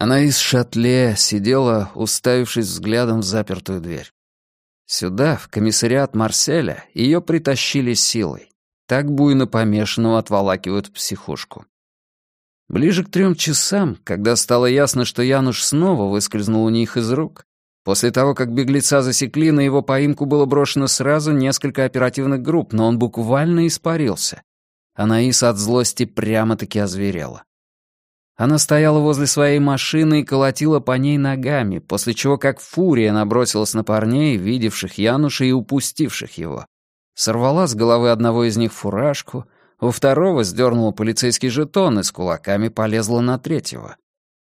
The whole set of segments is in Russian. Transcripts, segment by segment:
Она из шатле сидела, уставившись взглядом в запертую дверь. Сюда, в комиссариат Марселя, ее притащили силой. Так буйно помешанного отволакивают в психушку. Ближе к трем часам, когда стало ясно, что Януш снова выскользнул у них из рук, после того, как беглеца засекли, на его поимку было брошено сразу несколько оперативных групп, но он буквально испарился. Анаис от злости прямо-таки озверела. Она стояла возле своей машины и колотила по ней ногами, после чего как фурия набросилась на парней, видевших Януша и упустивших его. Сорвала с головы одного из них фуражку, у второго сдернула полицейский жетон и с кулаками полезла на третьего.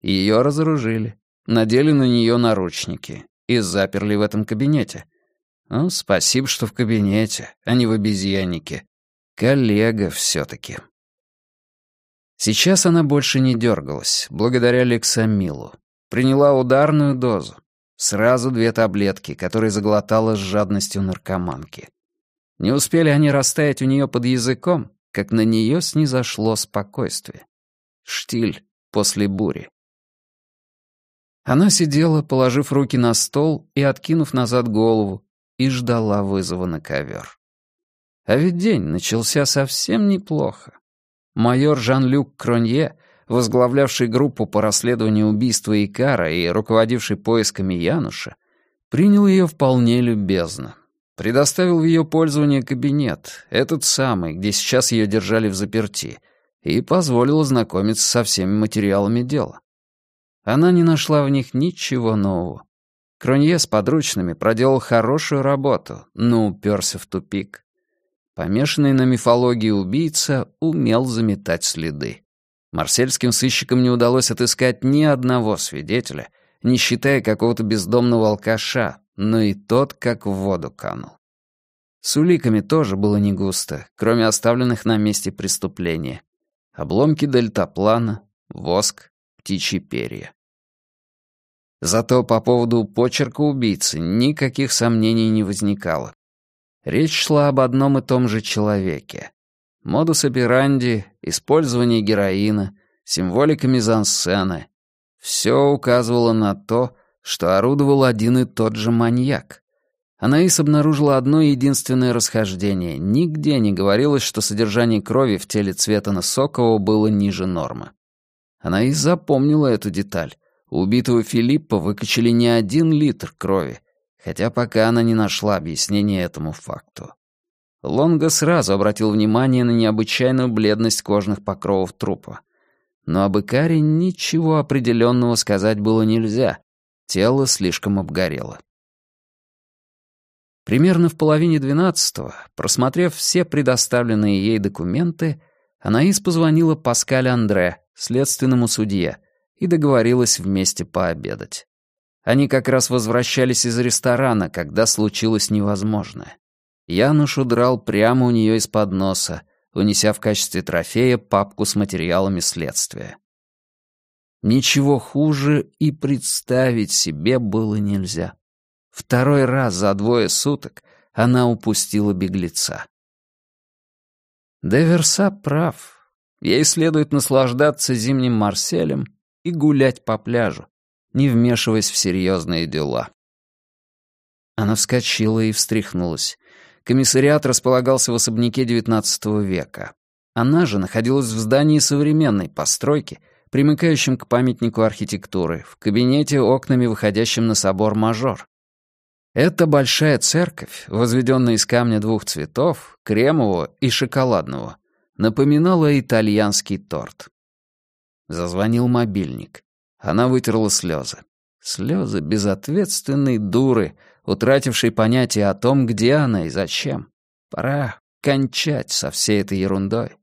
Ее разоружили, надели на нее наручники и заперли в этом кабинете. Ну, спасибо, что в кабинете, а не в обезьяннике. Коллега все-таки. Сейчас она больше не дергалась, благодаря Лексамилу. Приняла ударную дозу. Сразу две таблетки, которые заглотала с жадностью наркоманки. Не успели они растаять у нее под языком, как на нее снизошло спокойствие. Штиль после бури. Она сидела, положив руки на стол и откинув назад голову, и ждала вызова на ковер. А ведь день начался совсем неплохо. Майор Жан-Люк Кронье, возглавлявший группу по расследованию убийства Икара и руководивший поисками Януша, принял ее вполне любезно. Предоставил в ее пользование кабинет, этот самый, где сейчас ее держали в заперти, и позволил ознакомиться со всеми материалами дела. Она не нашла в них ничего нового. Кронье с подручными проделал хорошую работу, но уперся в тупик. Помешанный на мифологии убийца умел заметать следы. Марсельским сыщикам не удалось отыскать ни одного свидетеля, не считая какого-то бездомного алкаша, но и тот как в воду канул. С уликами тоже было не густо, кроме оставленных на месте преступления. Обломки дельтаплана, воск, птичьи перья. Зато по поводу почерка убийцы никаких сомнений не возникало. Речь шла об одном и том же человеке. Модус операнди, использование героина, символика мизансцены — все указывало на то, что орудовал один и тот же маньяк. Анаис обнаружила одно единственное расхождение. Нигде не говорилось, что содержание крови в теле Цветана Сокова было ниже нормы. Анаис запомнила эту деталь. У убитого Филиппа выкачали не один литр крови, хотя пока она не нашла объяснения этому факту. Лонго сразу обратил внимание на необычайную бледность кожных покровов трупа. Но об Икаре ничего определенного сказать было нельзя. Тело слишком обгорело. Примерно в половине двенадцатого, просмотрев все предоставленные ей документы, Анаис позвонила Паскаль Андре, следственному судье, и договорилась вместе пообедать. Они как раз возвращались из ресторана, когда случилось невозможное. Януш удрал прямо у нее из-под носа, унеся в качестве трофея папку с материалами следствия. Ничего хуже и представить себе было нельзя. Второй раз за двое суток она упустила беглеца. Деверса прав. Ей следует наслаждаться зимним Марселем и гулять по пляжу, не вмешиваясь в серьезные дела. Она вскочила и встряхнулась. Комиссариат располагался в особняке XIX века. Она же находилась в здании современной постройки, примыкающем к памятнику архитектуры, в кабинете окнами, выходящим на собор Мажор. Эта большая церковь, возведенная из камня двух цветов, кремового и шоколадного, напоминала итальянский торт. Зазвонил мобильник. Она вытерла слезы. Слезы безответственной дуры, утратившей понятие о том, где она и зачем. Пора кончать со всей этой ерундой.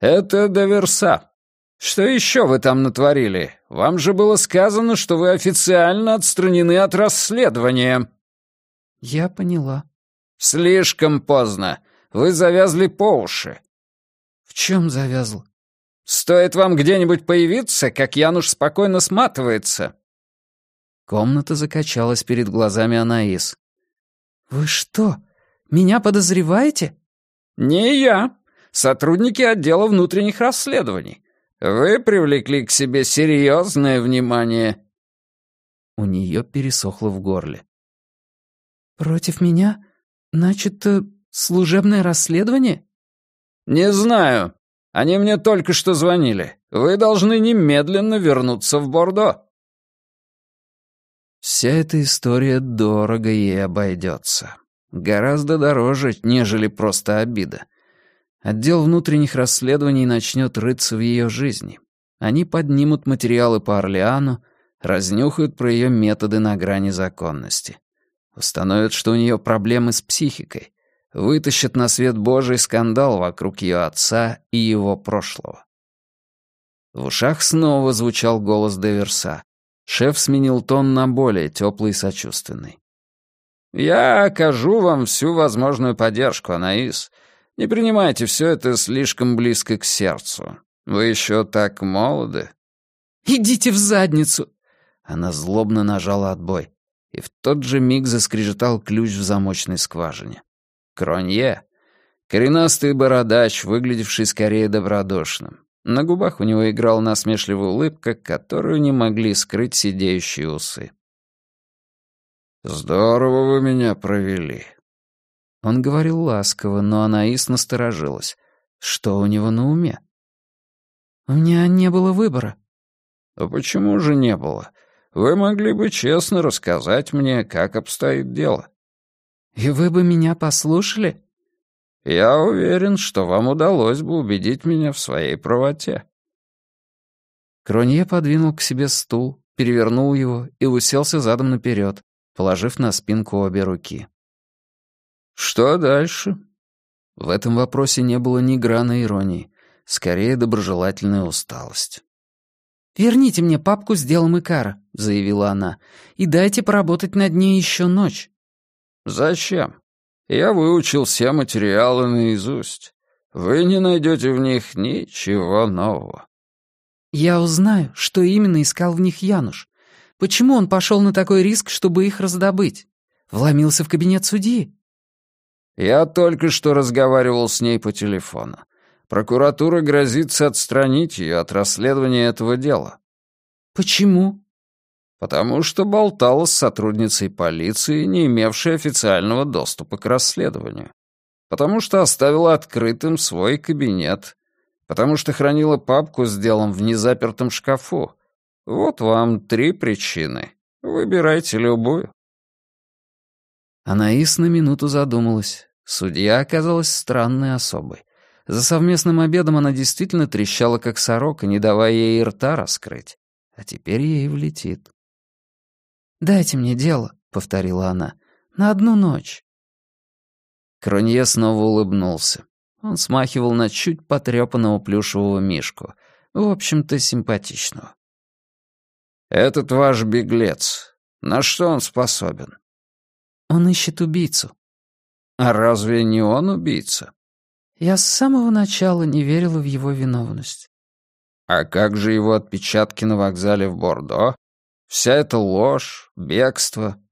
«Это Доверса. Что еще вы там натворили? Вам же было сказано, что вы официально отстранены от расследования». «Я поняла». «Слишком поздно. Вы завязли по уши». «В чем завязл?» Стоит вам где-нибудь появиться, как Януш спокойно сматывается». Комната закачалась перед глазами Анаис. «Вы что, меня подозреваете?» «Не я. Сотрудники отдела внутренних расследований. Вы привлекли к себе серьезное внимание». У нее пересохло в горле. «Против меня? Значит, э, служебное расследование?» «Не знаю. Они мне только что звонили. Вы должны немедленно вернуться в Бордо». Вся эта история дорого ей обойдется. Гораздо дороже, нежели просто обида. Отдел внутренних расследований начнет рыться в ее жизни. Они поднимут материалы по Орлеану, разнюхают про ее методы на грани законности. Установят, что у нее проблемы с психикой. Вытащат на свет Божий скандал вокруг ее отца и его прошлого. В ушах снова звучал голос Деверса. Шеф сменил тон на более теплый и сочувственный. «Я окажу вам всю возможную поддержку, Анаис. Не принимайте все это слишком близко к сердцу. Вы еще так молоды». «Идите в задницу!» Она злобно нажала отбой, и в тот же миг заскрежетал ключ в замочной скважине. Кронье. Коренастый бородач, выглядевший скорее добродушным. На губах у него играла насмешливая улыбка, которую не могли скрыть сидеющие усы. «Здорово вы меня провели». Он говорил ласково, но Анаис насторожилась. Что у него на уме? «У меня не было выбора». «А почему же не было? Вы могли бы честно рассказать мне, как обстоит дело». «И вы бы меня послушали?» «Я уверен, что вам удалось бы убедить меня в своей правоте». Кронье подвинул к себе стул, перевернул его и уселся задом наперед, положив на спинку обе руки. «Что дальше?» В этом вопросе не было ни грана иронии, скорее доброжелательная усталость. «Верните мне папку с делом Икара», — заявила она, «и дайте поработать над ней еще ночь». «Зачем? Я выучил все материалы наизусть. Вы не найдете в них ничего нового». «Я узнаю, что именно искал в них Януш. Почему он пошел на такой риск, чтобы их раздобыть? Вломился в кабинет судьи?» «Я только что разговаривал с ней по телефону. Прокуратура грозится отстранить ее от расследования этого дела». «Почему?» Потому что болтала с сотрудницей полиции, не имевшей официального доступа к расследованию, потому что оставила открытым свой кабинет, потому что хранила папку с делом в незапертом шкафу. Вот вам три причины. Выбирайте любую. Анаис на минуту задумалась. Судья оказалась странной особой. За совместным обедом она действительно трещала, как сорока, не давая ей рта раскрыть. А теперь ей влетит. «Дайте мне дело», — повторила она, — «на одну ночь». Кронье снова улыбнулся. Он смахивал на чуть потрепанного плюшевого мишку, в общем-то, симпатичного. «Этот ваш беглец, на что он способен?» «Он ищет убийцу». «А разве не он убийца?» «Я с самого начала не верила в его виновность». «А как же его отпечатки на вокзале в Бордо?» Вся эта ложь, бегство.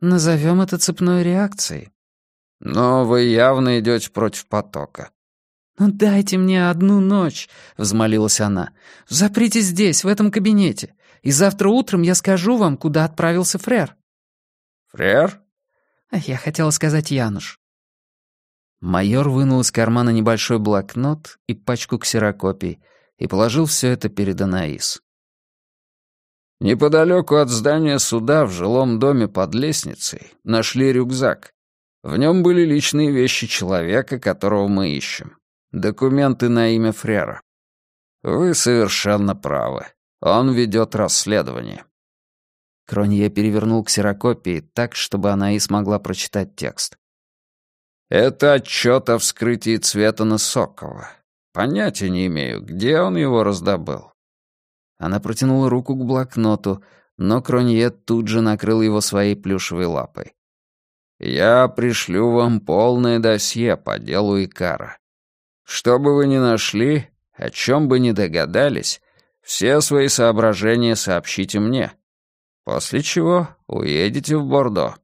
Назовем это цепной реакцией. Но вы явно идете против потока. «Ну дайте мне одну ночь», — взмолилась она. «Заприте здесь, в этом кабинете, и завтра утром я скажу вам, куда отправился Фрер». «Фрер?» Я хотела сказать Януш. Майор вынул из кармана небольшой блокнот и пачку ксерокопий и положил все это перед Анаис. Неподалеку от здания суда в жилом доме под лестницей нашли рюкзак. В нем были личные вещи человека, которого мы ищем. Документы на имя Фрера. Вы совершенно правы. Он ведет расследование. Кронье перевернул ксерокопии так, чтобы она и смогла прочитать текст. «Это отчет о вскрытии Цветана Сокова. Понятия не имею, где он его раздобыл. Она протянула руку к блокноту, но Кронье тут же накрыл его своей плюшевой лапой. «Я пришлю вам полное досье по делу Икара. Что бы вы ни нашли, о чем бы ни догадались, все свои соображения сообщите мне. После чего уедете в Бордо.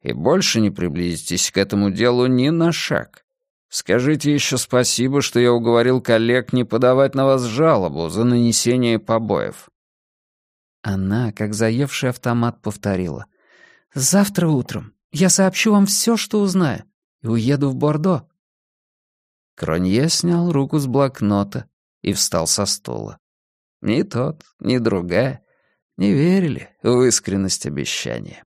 И больше не приблизитесь к этому делу ни на шаг. Скажите еще спасибо, что я уговорил коллег не подавать на вас жалобу за нанесение побоев». Она, как заевший автомат, повторила. «Завтра утром я сообщу вам все, что узнаю, и уеду в Бордо». Кронье снял руку с блокнота и встал со стула. Ни тот, ни другая не верили в искренность обещания.